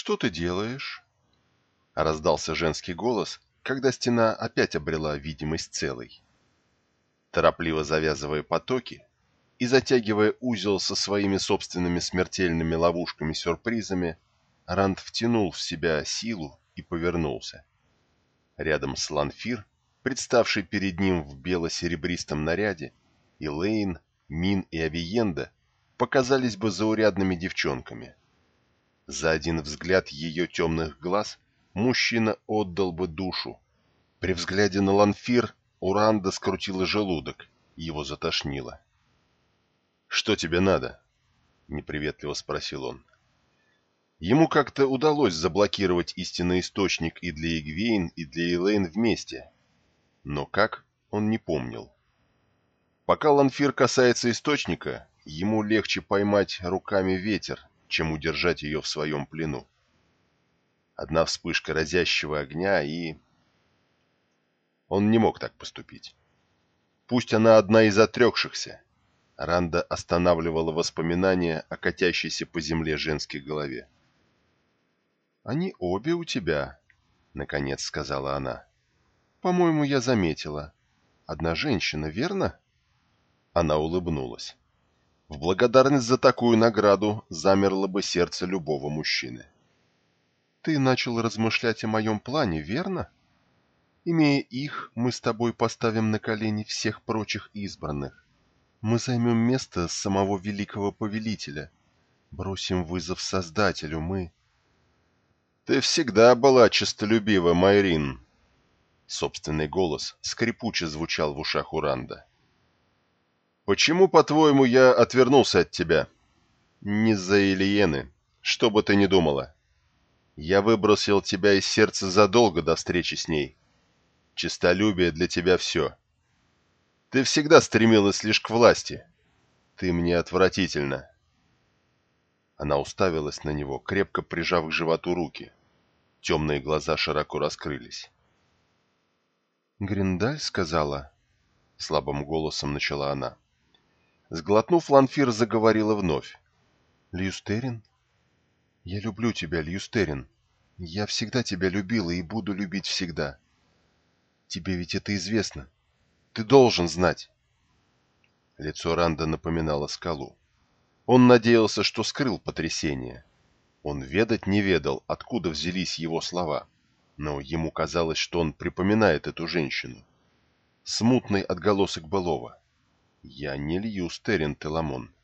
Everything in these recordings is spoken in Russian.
«Что ты делаешь?» Раздался женский голос, когда стена опять обрела видимость целой. Торопливо завязывая потоки и затягивая узел со своими собственными смертельными ловушками-сюрпризами, Ранд втянул в себя силу и повернулся. Рядом с Ланфир, представший перед ним в бело-серебристом наряде, Лейн, Мин и Авиенда показались бы заурядными девчонками. За один взгляд ее темных глаз мужчина отдал бы душу. При взгляде на Ланфир Уранда скрутила желудок, его затошнило. «Что тебе надо?» — неприветливо спросил он. Ему как-то удалось заблокировать истинный источник и для Игвейн, и для Элейн вместе. Но как, он не помнил. Пока Ланфир касается источника, ему легче поймать руками ветер, чем удержать ее в своем плену. Одна вспышка разящего огня и... Он не мог так поступить. Пусть она одна из отрекшихся. Ранда останавливала воспоминания о катящейся по земле женской голове. «Они обе у тебя», — наконец сказала она. «По-моему, я заметила. Одна женщина, верно?» Она улыбнулась. В благодарность за такую награду замерло бы сердце любого мужчины. «Ты начал размышлять о моем плане, верно?» Имея их, мы с тобой поставим на колени всех прочих избранных. Мы займем место самого великого повелителя. Бросим вызов Создателю, мы... Ты всегда была честолюбива, Майрин. Собственный голос скрипуче звучал в ушах Уранда. Почему, по-твоему, я отвернулся от тебя? Не за Ильены, что бы ты ни думала. Я выбросил тебя из сердца задолго до встречи с ней. Честолюбие для тебя все. Ты всегда стремилась лишь к власти. Ты мне отвратительно. Она уставилась на него, крепко прижав к животу руки. Темные глаза широко раскрылись. «Гриндаль сказала...» — слабым голосом начала она. Сглотнув, Ланфир заговорила вновь. «Льюстерин? Я люблю тебя, Льюстерин. Я всегда тебя любила и буду любить всегда. Тебе ведь это известно. Ты должен знать. Лицо Ранда напоминало скалу. Он надеялся, что скрыл потрясение. Он ведать не ведал, откуда взялись его слова, но ему казалось, что он припоминает эту женщину. Смутный отголосок былого. «Я не лью Стерин Теламон».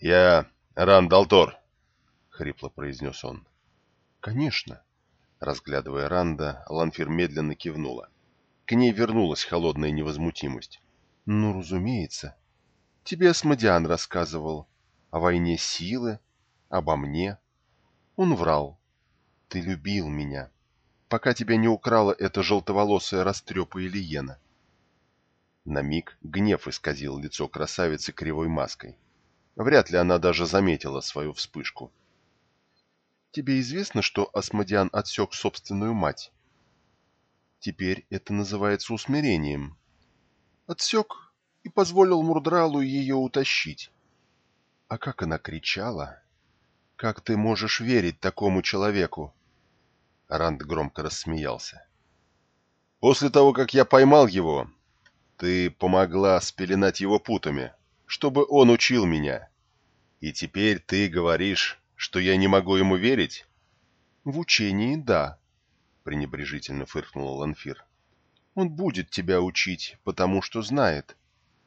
«Я Рандалтор», — хрипло произнес он. «Конечно», Разглядывая Ранда, Ланфир медленно кивнула. К ней вернулась холодная невозмутимость. «Ну, разумеется. Тебе Асмодиан рассказывал. О войне силы, обо мне. Он врал. Ты любил меня, пока тебя не украла эта желтоволосая растрепа Ильена». На миг гнев исказил лицо красавицы кривой маской. Вряд ли она даже заметила свою вспышку. Тебе известно, что Асмодиан отсек собственную мать? Теперь это называется усмирением. Отсек и позволил Мурдралу ее утащить. А как она кричала! Как ты можешь верить такому человеку? Ранд громко рассмеялся. После того, как я поймал его, ты помогла спеленать его путами, чтобы он учил меня. И теперь ты говоришь, что я не могу ему верить? В учении — да, пренебрежительно фыркнул Ланфир. Он будет тебя учить, потому что знает.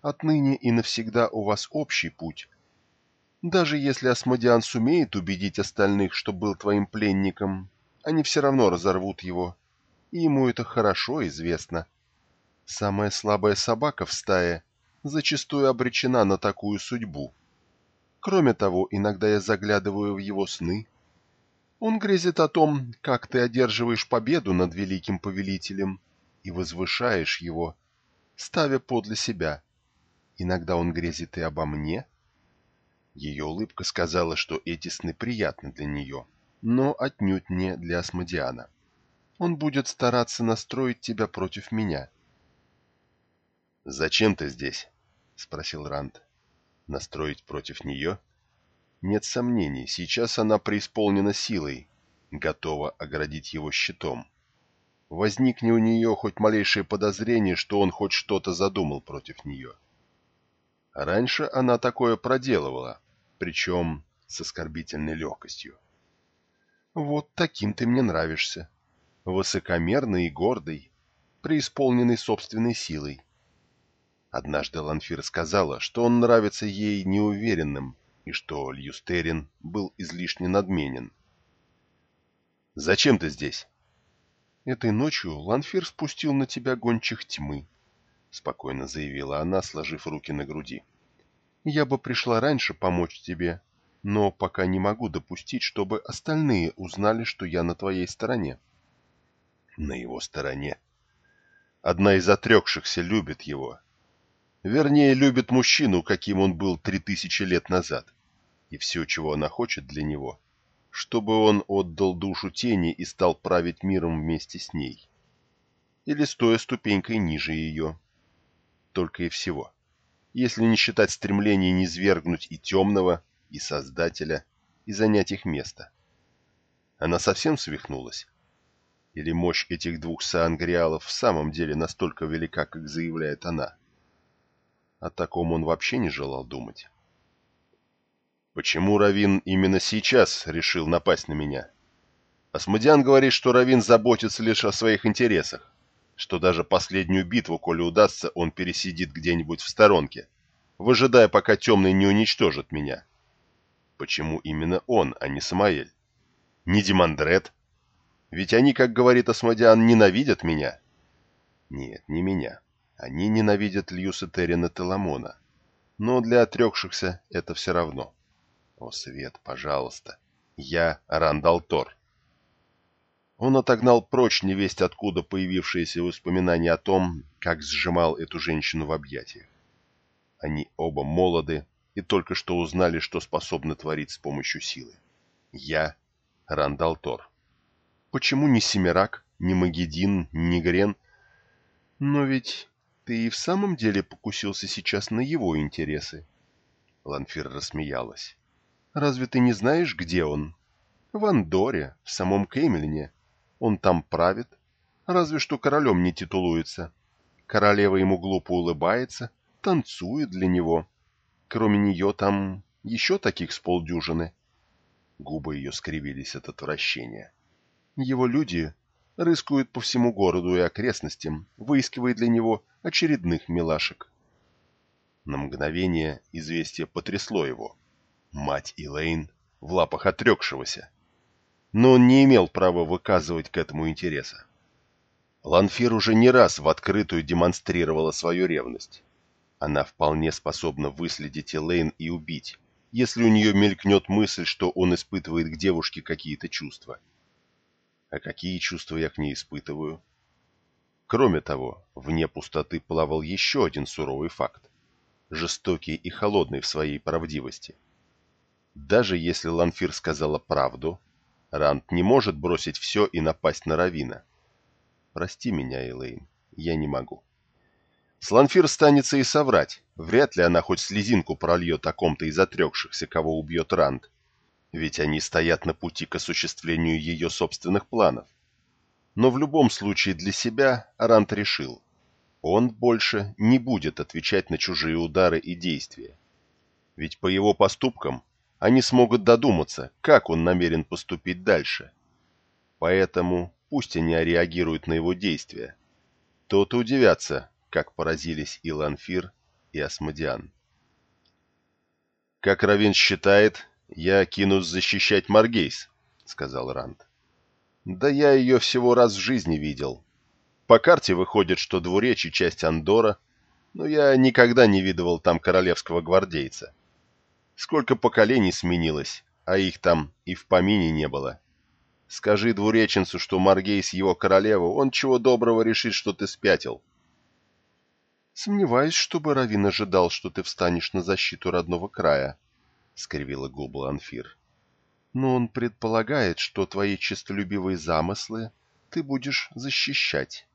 Отныне и навсегда у вас общий путь. Даже если Асмодиан сумеет убедить остальных, что был твоим пленником, они все равно разорвут его, и ему это хорошо известно. Самая слабая собака в стае зачастую обречена на такую судьбу. Кроме того, иногда я заглядываю в его сны. Он грезит о том, как ты одерживаешь победу над великим повелителем и возвышаешь его, ставя подле себя. Иногда он грезит и обо мне. Ее улыбка сказала, что эти сны приятны для нее, но отнюдь не для Асмодиана. Он будет стараться настроить тебя против меня. «Зачем ты здесь?» — спросил Ранд настроить против нее? Нет сомнений, сейчас она преисполнена силой, готова оградить его щитом. Возникне у нее хоть малейшее подозрение, что он хоть что-то задумал против нее. Раньше она такое проделывала, причем с оскорбительной легкостью. «Вот таким ты мне нравишься. Высокомерный и гордый, преисполненный собственной силой. Однажды Ланфир сказала, что он нравится ей неуверенным и что Льюстерин был излишне надменен. «Зачем ты здесь?» «Этой ночью Ланфир спустил на тебя гончих тьмы», — спокойно заявила она, сложив руки на груди. «Я бы пришла раньше помочь тебе, но пока не могу допустить, чтобы остальные узнали, что я на твоей стороне». «На его стороне?» Одна из отрекшихся любит его, Вернее, любит мужчину, каким он был три тысячи лет назад. И все, чего она хочет для него, чтобы он отдал душу тени и стал править миром вместе с ней. Или стоя ступенькой ниже ее. Только и всего. Если не считать стремление низвергнуть и темного, и Создателя, и занять их место. Она совсем свихнулась? Или мощь этих двух саангриалов в самом деле настолько велика, как заявляет она? — о таком он вообще не желал думать. Почему Равин именно сейчас решил напасть на меня? Асмодиан говорит, что Равин заботится лишь о своих интересах, что даже последнюю битву, коли удастся, он пересидит где-нибудь в сторонке, выжидая, пока темный не уничтожит меня. Почему именно он, а не Самаэль? Не Димандрет? Ведь они, как говорит Асмодиан, ненавидят меня. Нет, не меня. Они ненавидят Льюса Террина Теламона. Но для отрекшихся это все равно. О, Свет, пожалуйста. Я Рандал Тор. Он отогнал прочь невесть откуда появившиеся воспоминания о том, как сжимал эту женщину в объятиях. Они оба молоды и только что узнали, что способны творить с помощью силы. Я Рандал Тор. Почему ни Семирак, ни Магедин, ни Грен? Но ведь ты и в самом деле покусился сейчас на его интересы. Ланфир рассмеялась. Разве ты не знаешь, где он? В Андоре, в самом Кемельне. Он там правит. Разве что королем не титулуется. Королева ему глупо улыбается, танцует для него. Кроме нее там еще таких с полдюжины. Губы ее скривились от отвращения. Его люди рыскают по всему городу и окрестностям, выискивая для него очередных милашек. На мгновение известие потрясло его. Мать Илэйн в лапах отрекшегося. Но он не имел права выказывать к этому интереса. Ланфир уже не раз в открытую демонстрировала свою ревность. Она вполне способна выследить Элейн и убить, если у нее мелькнет мысль, что он испытывает к девушке какие-то чувства. А какие чувства я к ней испытываю? Кроме того, вне пустоты плавал еще один суровый факт. Жестокий и холодный в своей правдивости. Даже если Ланфир сказала правду, Ранд не может бросить все и напасть на Равина. Прости меня, Элейн, я не могу. С Ланфир станется и соврать. Вряд ли она хоть слезинку прольет о ком-то из отрекшихся, кого убьет Ранд ведь они стоят на пути к осуществлению ее собственных планов. Но в любом случае для себя Рант решил, он больше не будет отвечать на чужие удары и действия. Ведь по его поступкам они смогут додуматься, как он намерен поступить дальше. Поэтому пусть они реагируют на его действия. То-то удивятся, как поразились и Ланфир, и Асмодиан. Как Равин считает, «Я кинусь защищать Маргейс», — сказал Ранд. «Да я ее всего раз в жизни видел. По карте выходит, что двуречи — часть Андора, но я никогда не видывал там королевского гвардейца. Сколько поколений сменилось, а их там и в помине не было. Скажи двуреченцу, что Маргейс его королева, он чего доброго решит, что ты спятил». «Сомневаюсь, чтобы Равин ожидал, что ты встанешь на защиту родного края», — скривила губы Анфир. «Но он предполагает, что твои честолюбивые замыслы ты будешь защищать.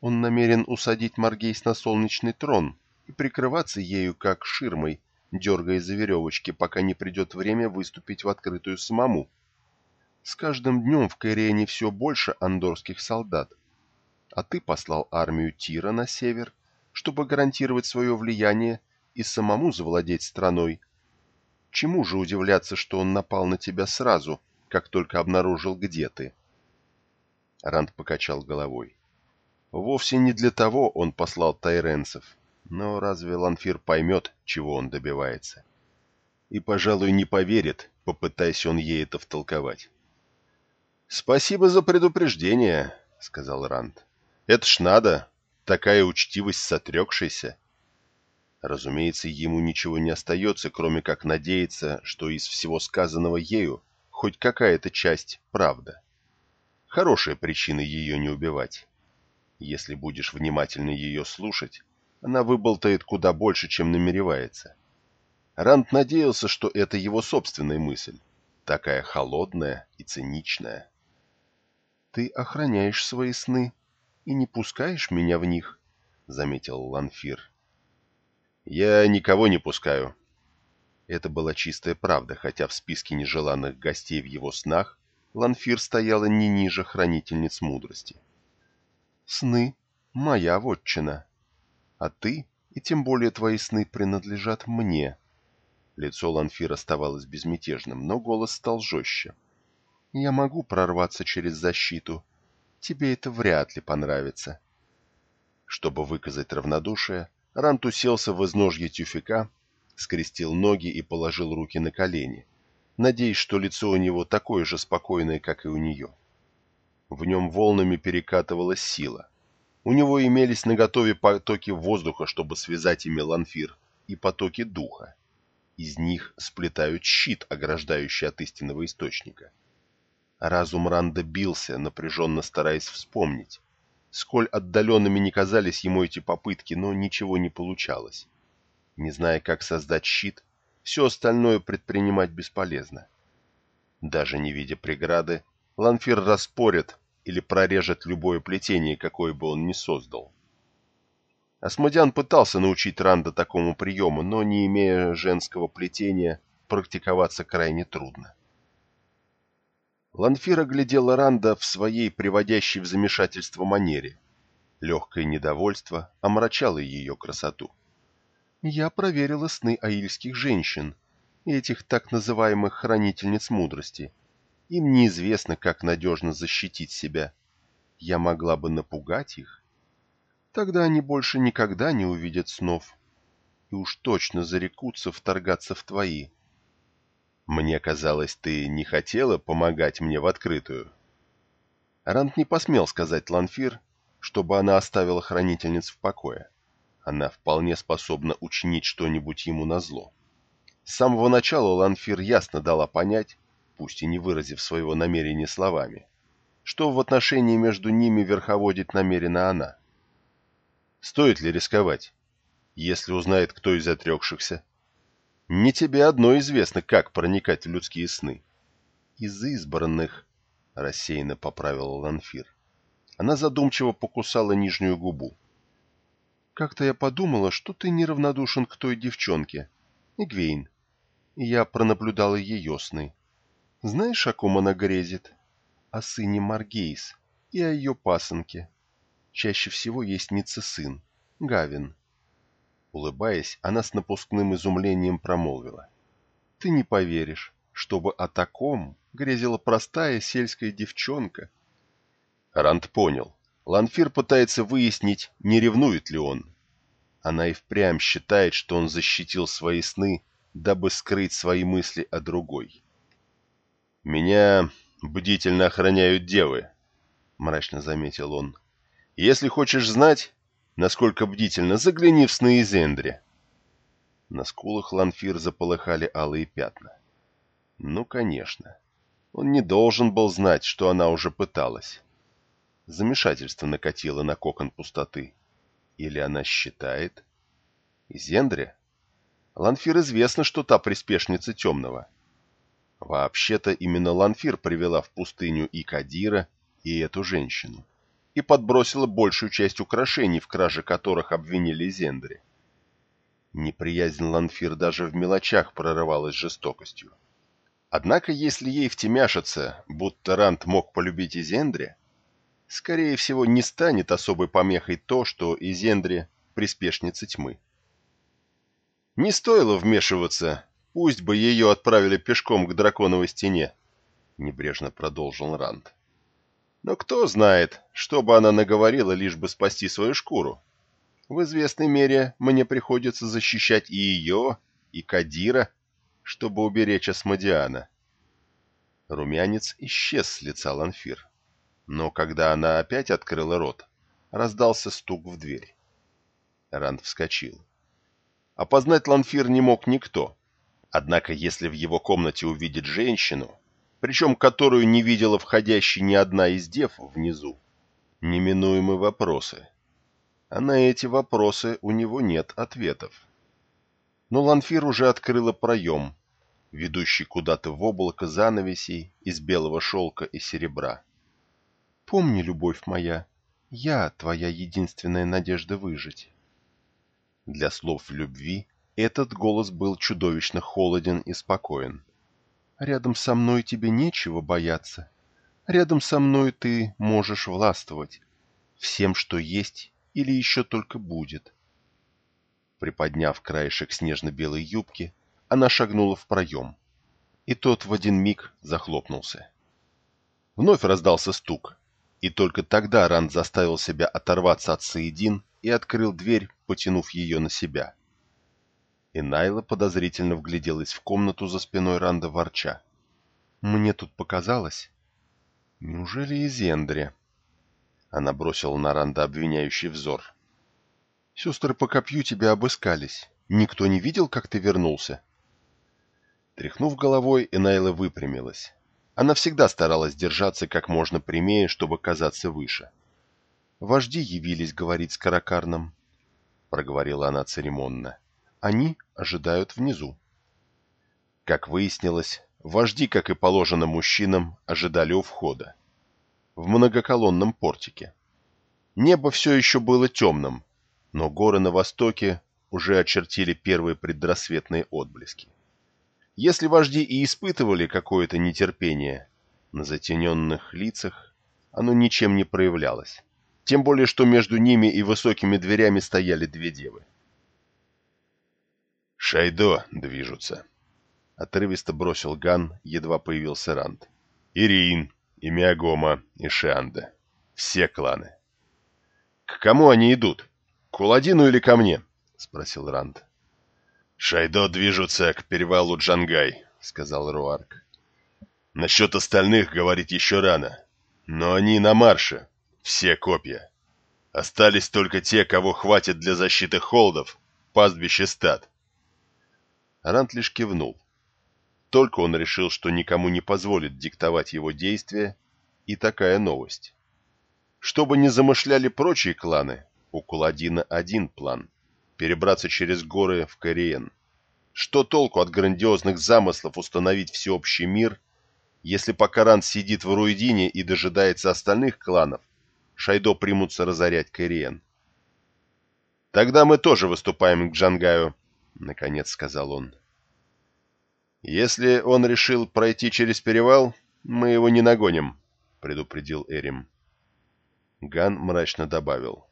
Он намерен усадить Маргейс на солнечный трон и прикрываться ею как ширмой, дергаясь за веревочки, пока не придет время выступить в открытую самому. С каждым днем в Кайрене все больше андорских солдат, а ты послал армию Тира на север, чтобы гарантировать свое влияние и самому завладеть страной. Чему же удивляться, что он напал на тебя сразу, как только обнаружил, где ты?» Ранд покачал головой. Вовсе не для того он послал тайренцев, но разве Ланфир поймет, чего он добивается? И, пожалуй, не поверит, попытаясь он ей это втолковать. «Спасибо за предупреждение», — сказал Ранд. «Это ж надо, такая учтивость с отрекшейся». Разумеется, ему ничего не остается, кроме как надеяться, что из всего сказанного ею хоть какая-то часть правда. Хорошая причина ее не убивать. Если будешь внимательно ее слушать, она выболтает куда больше, чем намеревается. Ранд надеялся, что это его собственная мысль, такая холодная и циничная. «Ты охраняешь свои сны и не пускаешь меня в них», — заметил Ланфир. «Я никого не пускаю». Это была чистая правда, хотя в списке нежеланных гостей в его снах Ланфир стояла не ниже хранительниц мудрости. «Сны — моя вотчина», а ты, и тем более твои сны, принадлежат мне». Лицо Ланфира оставалось безмятежным, но голос стал жестче. «Я могу прорваться через защиту. Тебе это вряд ли понравится». Чтобы выказать равнодушие, Рант уселся в изножье тюфика, скрестил ноги и положил руки на колени, надеясь, что лицо у него такое же спокойное, как и у нее. В нем волнами перекатывалась сила. У него имелись наготове потоки воздуха, чтобы связать ими ланфир, и потоки духа. Из них сплетают щит, ограждающий от истинного источника. Разум Ранда бился, напряженно стараясь вспомнить. Сколь отдаленными не казались ему эти попытки, но ничего не получалось. Не зная, как создать щит, все остальное предпринимать бесполезно. Даже не видя преграды, Ланфир распорит, или прорежет любое плетение, какое бы он ни создал. Асмодиан пытался научить Ранда такому приему, но, не имея женского плетения, практиковаться крайне трудно. Ланфира глядела Ранда в своей приводящей в замешательство манере. Легкое недовольство омрачало ее красоту. «Я проверила сны аильских женщин, этих так называемых хранительниц мудрости, им неизвестно, как надежно защитить себя. Я могла бы напугать их. Тогда они больше никогда не увидят снов. И уж точно зарекутся вторгаться в твои. Мне казалось, ты не хотела помогать мне в открытую. Рант не посмел сказать Ланфир, чтобы она оставила хранительниц в покое. Она вполне способна учинить что-нибудь ему назло. С самого начала Ланфир ясно дала понять, пусть и не выразив своего намерения словами, что в отношении между ними верховодит намерена она. Стоит ли рисковать, если узнает кто из отрекшихся? Не тебе одно известно, как проникать в людские сны. Из избранных, — рассеянно поправила Ланфир. Она задумчиво покусала нижнюю губу. Как-то я подумала, что ты неравнодушен к той девчонке, Игвейн. И я пронаблюдала ее сны. Знаешь, о ком она грезит? О сыне Маргейс и о ее пасынке. Чаще всего есть ница сын, Гавин. Улыбаясь, она с напускным изумлением промолвила. Ты не поверишь, чтобы о таком грезила простая сельская девчонка. Ранд понял. Ланфир пытается выяснить, не ревнует ли он. Она и впрямь считает, что он защитил свои сны, дабы скрыть свои мысли о другой. «Меня бдительно охраняют девы», — мрачно заметил он. «Если хочешь знать, насколько бдительно, загляни в сны Изендри». На скулах Ланфир заполыхали алые пятна. Ну, конечно. Он не должен был знать, что она уже пыталась. Замешательство накатило на кокон пустоты. Или она считает... Изендри? Ланфир известно, что та приспешница темного — Вообще-то именно Ланфир привела в пустыню и Кадира, и эту женщину, и подбросила большую часть украшений, в краже которых обвинили Зендри. Неприязнь Ланфир даже в мелочах прорывалась жестокостью. Однако, если ей втемяшится, будто Рант мог полюбить Изендре, скорее всего, не станет особой помехой то, что Изендре — приспешница тьмы. Не стоило вмешиваться, пусть бы ее отправили пешком к драконовой стене, — небрежно продолжил Ранд. Но кто знает, что бы она наговорила, лишь бы спасти свою шкуру. В известной мере мне приходится защищать и ее, и Кадира, чтобы уберечь Асмодиана. Румянец исчез с лица Ланфир. Но когда она опять открыла рот, раздался стук в дверь. Ранд вскочил. Опознать Ланфир не мог никто. Однако, если в его комнате увидит женщину, причем которую не видела входящей ни одна из дев внизу, неминуемы вопросы. А на эти вопросы у него нет ответов. Но Ланфир уже открыла проем, ведущий куда-то в облако занавесей из белого шелка и серебра. «Помни, любовь моя, я твоя единственная надежда выжить». Для слов любви этот голос был чудовищно холоден и спокоен. «Рядом со мной тебе нечего бояться. Рядом со мной ты можешь властвовать. Всем, что есть или еще только будет». Приподняв краешек снежно-белой юбки, она шагнула в проем. И тот в один миг захлопнулся. Вновь раздался стук, и только тогда Ранд заставил себя оторваться от Саидин и открыл дверь, потянув ее на себя. И Найла подозрительно вгляделась в комнату за спиной Ранда ворча. «Мне тут показалось. Неужели и Зендре?» Она бросила на Ранда обвиняющий взор. «Сестры по копью тебя обыскались. Никто не видел, как ты вернулся?» Тряхнув головой, Энайла выпрямилась. Она всегда старалась держаться как можно прямее, чтобы казаться выше. «Вожди явились говорить с Каракарном», — проговорила она церемонно. «Они ожидают внизу». Как выяснилось, вожди, как и положено мужчинам, ожидали у входа. В многоколонном портике. Небо все еще было темным, но горы на востоке уже очертили первые предрассветные отблески. Если вожди и испытывали какое-то нетерпение, на затененных лицах оно ничем не проявлялось. Тем более, что между ними и высокими дверями стояли две девы. «Шайдо движутся», — отрывисто бросил Ган, едва появился Ранд. «Ирин, и Миагома, и Шианда. Все кланы». «К кому они идут? К Уладину или ко мне?» — спросил Ранд. «Шайдо движутся к перевалу Джангай», — сказал Руарк. «Насчет остальных говорить еще рано, но они на марше, все копья. Остались только те, кого хватит для защиты холдов, пастбище стад». Рант лишь кивнул. Только он решил, что никому не позволит диктовать его действия, и такая новость. Что бы ни замышляли прочие кланы, у Куладина один план — перебраться через горы в Кориен. Что толку от грандиозных замыслов установить всеобщий мир, если пока Ранд сидит в Руидине и дожидается остальных кланов, Шайдо примутся разорять Кориен? «Тогда мы тоже выступаем к Джангаю», — наконец сказал он. «Если он решил пройти через перевал, мы его не нагоним», — предупредил Эрим. Ган мрачно добавил.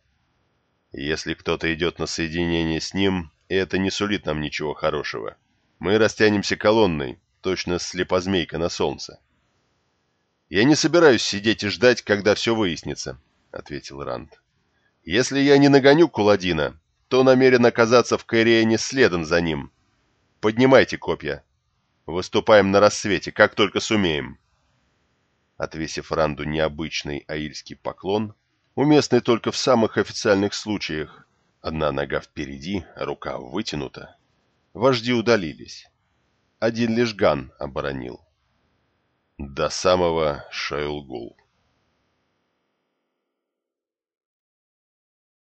Если кто-то идет на соединение с ним, это не сулит нам ничего хорошего. Мы растянемся колонной, точно слепозмейка на солнце. «Я не собираюсь сидеть и ждать, когда все выяснится», — ответил Ранд. «Если я не нагоню Куладина, то намерен оказаться в Кэриэне следом за ним. Поднимайте копья. Выступаем на рассвете, как только сумеем». Отвесив Ранду необычный аильский поклон, уместный только в самых официальных случаях. Одна нога впереди, рука вытянута. Вожди удалились. Один лишь Ган оборонил. До самого Шайлгул.